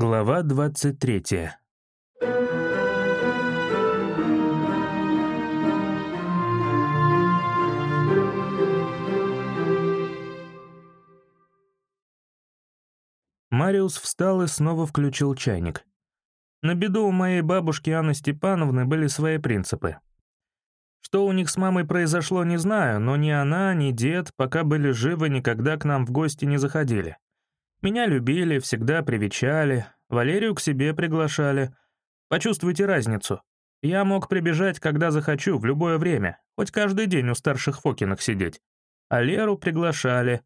Глава 23 Мариус встал и снова включил чайник. На беду у моей бабушки Анны Степановны были свои принципы. Что у них с мамой произошло, не знаю, но ни она, ни дед, пока были живы, никогда к нам в гости не заходили. Меня любили, всегда привечали, Валерию к себе приглашали. Почувствуйте разницу. Я мог прибежать, когда захочу, в любое время, хоть каждый день у старших Фокиных сидеть. А Леру приглашали.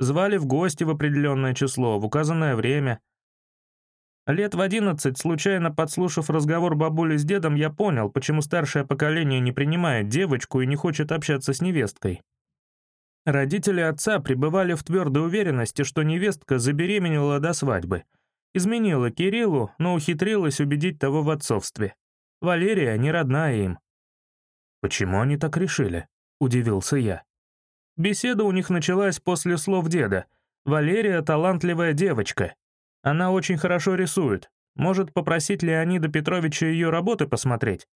Звали в гости в определенное число, в указанное время. Лет в одиннадцать, случайно подслушав разговор бабули с дедом, я понял, почему старшее поколение не принимает девочку и не хочет общаться с невесткой. Родители отца пребывали в твердой уверенности, что невестка забеременела до свадьбы. Изменила Кириллу, но ухитрилась убедить того в отцовстве. Валерия не родная им. «Почему они так решили?» — удивился я. Беседа у них началась после слов деда. «Валерия — талантливая девочка. Она очень хорошо рисует. Может попросить Леонида Петровича ее работы посмотреть?»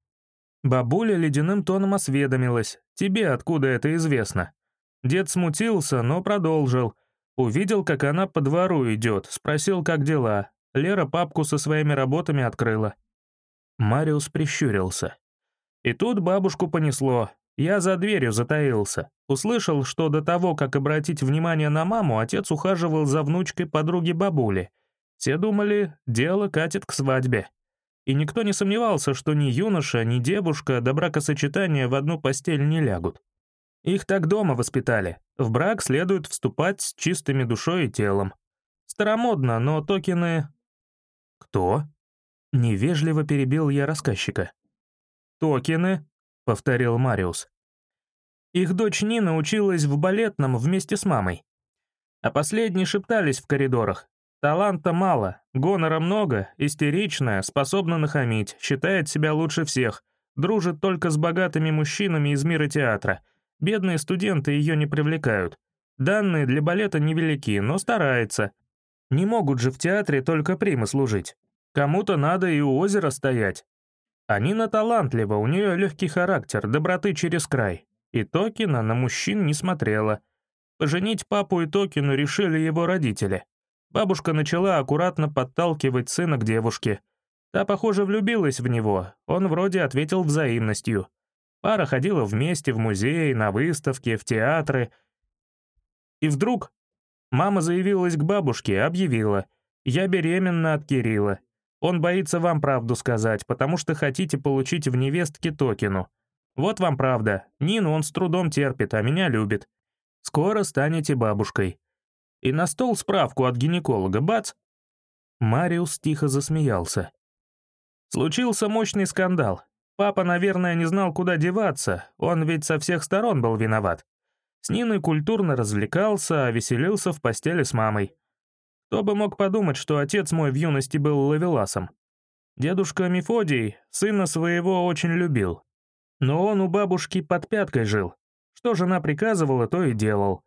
Бабуля ледяным тоном осведомилась. «Тебе откуда это известно?» Дед смутился, но продолжил. Увидел, как она по двору идет, спросил, как дела. Лера папку со своими работами открыла. Мариус прищурился. И тут бабушку понесло. Я за дверью затаился. Услышал, что до того, как обратить внимание на маму, отец ухаживал за внучкой подруги бабули. Все думали, дело катит к свадьбе. И никто не сомневался, что ни юноша, ни девушка до бракосочетания в одну постель не лягут. Их так дома воспитали. В брак следует вступать с чистыми душой и телом. Старомодно, но токены... Кто? Невежливо перебил я рассказчика. Токены, повторил Мариус. Их дочь Нина училась в балетном вместе с мамой. А последние шептались в коридорах. Таланта мало, гонора много, истеричная, способна нахамить, считает себя лучше всех, дружит только с богатыми мужчинами из мира театра — Бедные студенты ее не привлекают. Данные для балета невелики, но старается. Не могут же в театре только примы служить. Кому-то надо и у озера стоять. А Нина талантлива, у нее легкий характер, доброты через край. И Токина на мужчин не смотрела. Поженить папу и Токину решили его родители. Бабушка начала аккуратно подталкивать сына к девушке. Та, похоже, влюбилась в него, он вроде ответил взаимностью. Пара ходила вместе в музей, на выставки, в театры. И вдруг мама заявилась к бабушке, объявила, «Я беременна от Кирилла. Он боится вам правду сказать, потому что хотите получить в невестке Токину. Вот вам правда. Нину он с трудом терпит, а меня любит. Скоро станете бабушкой». И на стол справку от гинеколога, бац! Мариус тихо засмеялся. Случился мощный скандал. Папа, наверное, не знал, куда деваться, он ведь со всех сторон был виноват. С Ниной культурно развлекался, а веселился в постели с мамой. Кто бы мог подумать, что отец мой в юности был ловеласом. Дедушка Мефодий сына своего очень любил. Но он у бабушки под пяткой жил. Что жена приказывала, то и делал.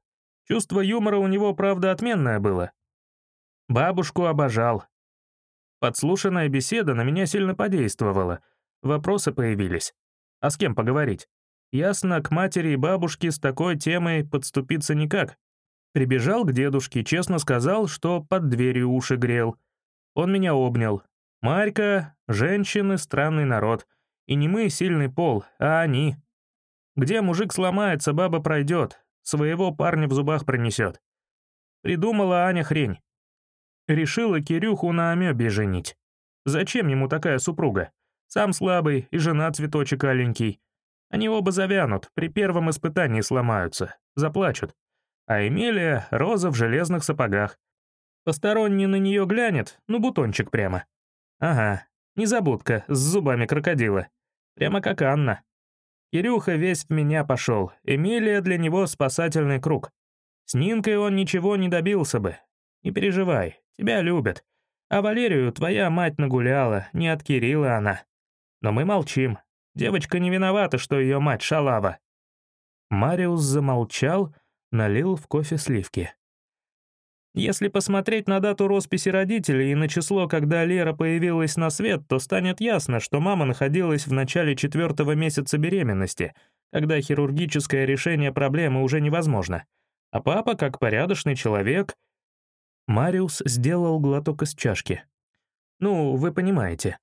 Чувство юмора у него, правда, отменное было. Бабушку обожал. Подслушанная беседа на меня сильно подействовала — Вопросы появились. А с кем поговорить? Ясно, к матери и бабушке с такой темой подступиться никак. Прибежал к дедушке, честно сказал, что под дверью уши грел. Он меня обнял. Марька, женщины — странный народ. И не мы сильный пол, а они. Где мужик сломается, баба пройдет, своего парня в зубах пронесет. Придумала Аня хрень. Решила Кирюху на амебе женить. Зачем ему такая супруга? Сам слабый и жена цветочек аленький. Они оба завянут, при первом испытании сломаются, заплачут. А Эмилия — роза в железных сапогах. Посторонний на нее глянет, ну бутончик прямо. Ага, незабудка, с зубами крокодила. Прямо как Анна. Кирюха весь в меня пошел, Эмилия для него спасательный круг. С Нинкой он ничего не добился бы. Не переживай, тебя любят. А Валерию твоя мать нагуляла, не от Кирилла она. Но мы молчим. Девочка не виновата, что ее мать шалава». Мариус замолчал, налил в кофе сливки. Если посмотреть на дату росписи родителей и на число, когда Лера появилась на свет, то станет ясно, что мама находилась в начале четвертого месяца беременности, когда хирургическое решение проблемы уже невозможно. А папа, как порядочный человек... Мариус сделал глоток из чашки. «Ну, вы понимаете.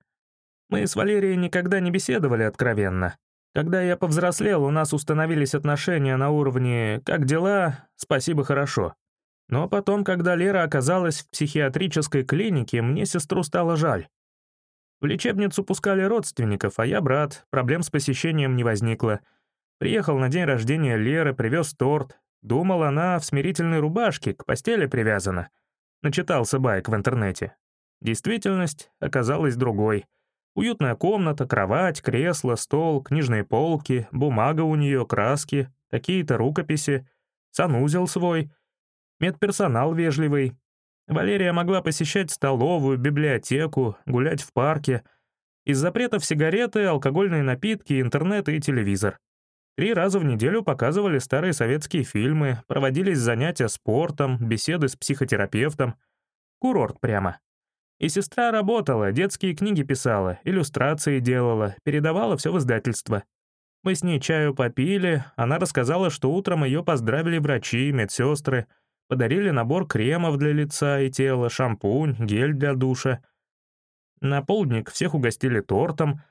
Мы с Валерией никогда не беседовали откровенно. Когда я повзрослел, у нас установились отношения на уровне «как дела? Спасибо, хорошо». Но потом, когда Лера оказалась в психиатрической клинике, мне сестру стало жаль. В лечебницу пускали родственников, а я брат, проблем с посещением не возникло. Приехал на день рождения Леры, привез торт. Думал, она в смирительной рубашке, к постели привязана. Начитался байк в интернете. Действительность оказалась другой. Уютная комната, кровать, кресло, стол, книжные полки, бумага у нее, краски, какие-то рукописи, санузел свой — Медперсонал вежливый. Валерия могла посещать столовую, библиотеку, гулять в парке. Из запретов сигареты, алкогольные напитки, интернет и телевизор. Три раза в неделю показывали старые советские фильмы, проводились занятия спортом, беседы с психотерапевтом. Курорт прямо. И сестра работала, детские книги писала, иллюстрации делала, передавала все в издательство. Мы с ней чаю попили, она рассказала, что утром ее поздравили врачи, медсестры — Подарили набор кремов для лица и тела, шампунь, гель для душа. На полдник всех угостили тортом.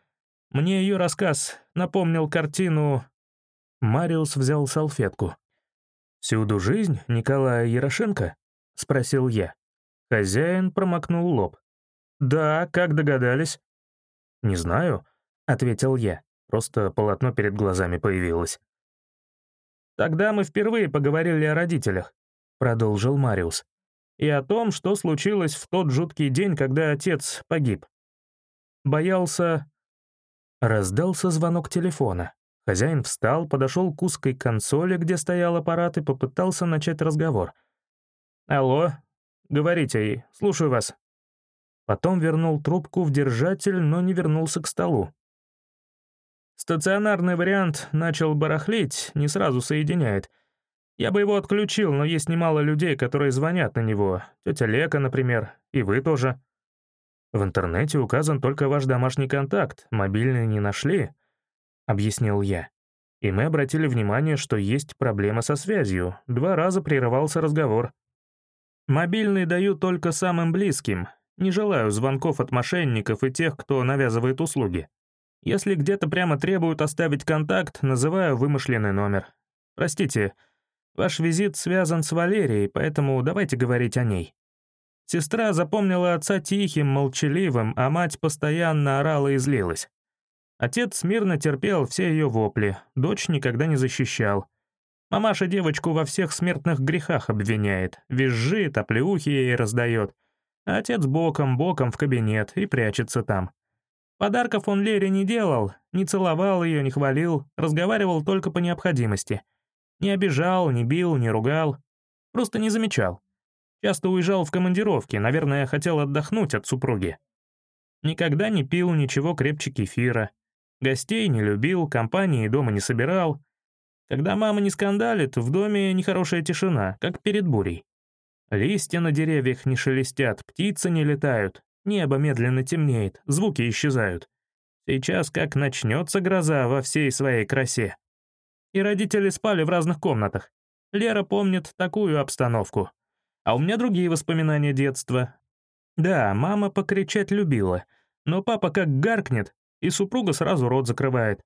Мне ее рассказ напомнил картину... Мариус взял салфетку. «Всюду жизнь Николая Ярошенко?» — спросил я. Хозяин промокнул лоб. «Да, как догадались?» «Не знаю», — ответил я. Просто полотно перед глазами появилось. Тогда мы впервые поговорили о родителях продолжил Мариус, и о том, что случилось в тот жуткий день, когда отец погиб. Боялся... Раздался звонок телефона. Хозяин встал, подошел к узкой консоли, где стоял аппарат, и попытался начать разговор. «Алло, говорите, слушаю вас». Потом вернул трубку в держатель, но не вернулся к столу. Стационарный вариант начал барахлить, не сразу соединяет — я бы его отключил, но есть немало людей, которые звонят на него. Тетя Лека, например, и вы тоже. В интернете указан только ваш домашний контакт, мобильный не нашли, — объяснил я. И мы обратили внимание, что есть проблема со связью. Два раза прерывался разговор. Мобильный даю только самым близким. Не желаю звонков от мошенников и тех, кто навязывает услуги. Если где-то прямо требуют оставить контакт, называю вымышленный номер. Простите, — Ваш визит связан с Валерией, поэтому давайте говорить о ней». Сестра запомнила отца тихим, молчаливым, а мать постоянно орала и злилась. Отец мирно терпел все ее вопли, дочь никогда не защищал. Мамаша девочку во всех смертных грехах обвиняет, визжит, оплеухи ей раздает. А отец боком-боком в кабинет и прячется там. Подарков он Лере не делал, не целовал ее, не хвалил, разговаривал только по необходимости — не обижал, не бил, не ругал. Просто не замечал. Часто уезжал в командировки, наверное, хотел отдохнуть от супруги. Никогда не пил ничего крепче кефира. Гостей не любил, компании дома не собирал. Когда мама не скандалит, в доме нехорошая тишина, как перед бурей. Листья на деревьях не шелестят, птицы не летают, небо медленно темнеет, звуки исчезают. Сейчас как начнется гроза во всей своей красе и родители спали в разных комнатах. Лера помнит такую обстановку. А у меня другие воспоминания детства. Да, мама покричать любила, но папа как гаркнет, и супруга сразу рот закрывает.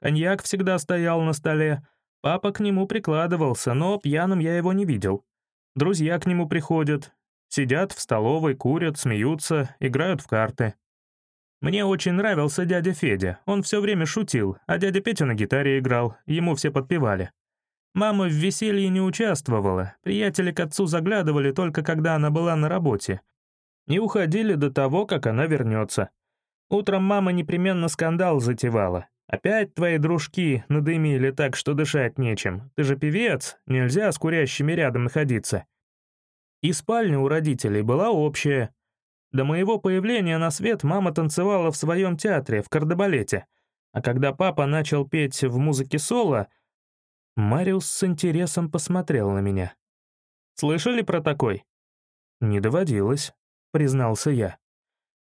Коньяк всегда стоял на столе, папа к нему прикладывался, но пьяным я его не видел. Друзья к нему приходят, сидят в столовой, курят, смеются, играют в карты. Мне очень нравился дядя Федя, он все время шутил, а дядя Петя на гитаре играл, ему все подпевали. Мама в веселье не участвовала, приятели к отцу заглядывали только когда она была на работе. И уходили до того, как она вернется. Утром мама непременно скандал затевала. «Опять твои дружки надымили так, что дышать нечем. Ты же певец, нельзя с курящими рядом находиться». И спальня у родителей была общая, до моего появления на свет мама танцевала в своем театре, в кардебалете. А когда папа начал петь в музыке соло, Мариус с интересом посмотрел на меня. «Слышали про такой?» «Не доводилось», — признался я.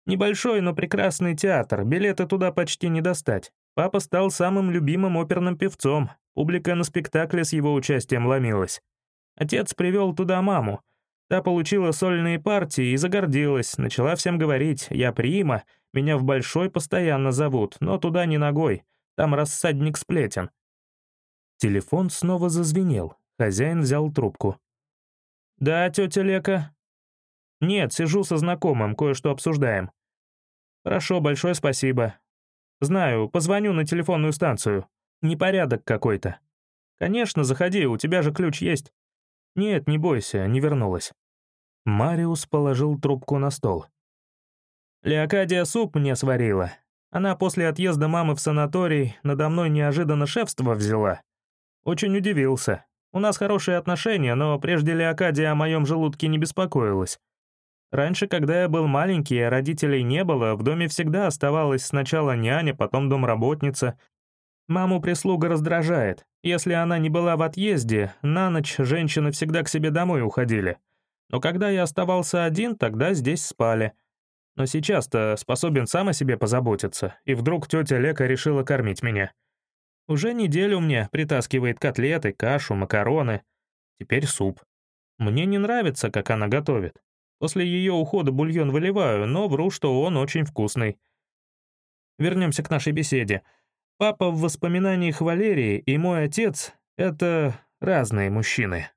«Небольшой, но прекрасный театр, билеты туда почти не достать. Папа стал самым любимым оперным певцом, публика на спектакле с его участием ломилась. Отец привел туда маму. Та получила сольные партии и загордилась, начала всем говорить «я прима», меня в Большой постоянно зовут, но туда не ногой, там рассадник сплетен». Телефон снова зазвенел, хозяин взял трубку. «Да, тетя Лека?» «Нет, сижу со знакомым, кое-что обсуждаем». «Хорошо, большое спасибо. Знаю, позвоню на телефонную станцию. Непорядок какой-то». «Конечно, заходи, у тебя же ключ есть». «Нет, не бойся, не вернулась». Мариус положил трубку на стол. «Леокадия суп мне сварила. Она после отъезда мамы в санаторий надо мной неожиданно шефство взяла. Очень удивился. У нас хорошие отношения, но прежде Леокадия о моем желудке не беспокоилась. Раньше, когда я был маленький, а родителей не было, в доме всегда оставалась сначала няня, потом домработница. Маму прислуга раздражает. Если она не была в отъезде, на ночь женщины всегда к себе домой уходили. Но когда я оставался один, тогда здесь спали. Но сейчас-то способен сам о себе позаботиться, и вдруг тетя Лека решила кормить меня. Уже неделю мне притаскивает котлеты, кашу, макароны. Теперь суп. Мне не нравится, как она готовит. После ее ухода бульон выливаю, но вру, что он очень вкусный. Вернемся к нашей беседе. Папа в воспоминаниях Валерии и мой отец — это разные мужчины.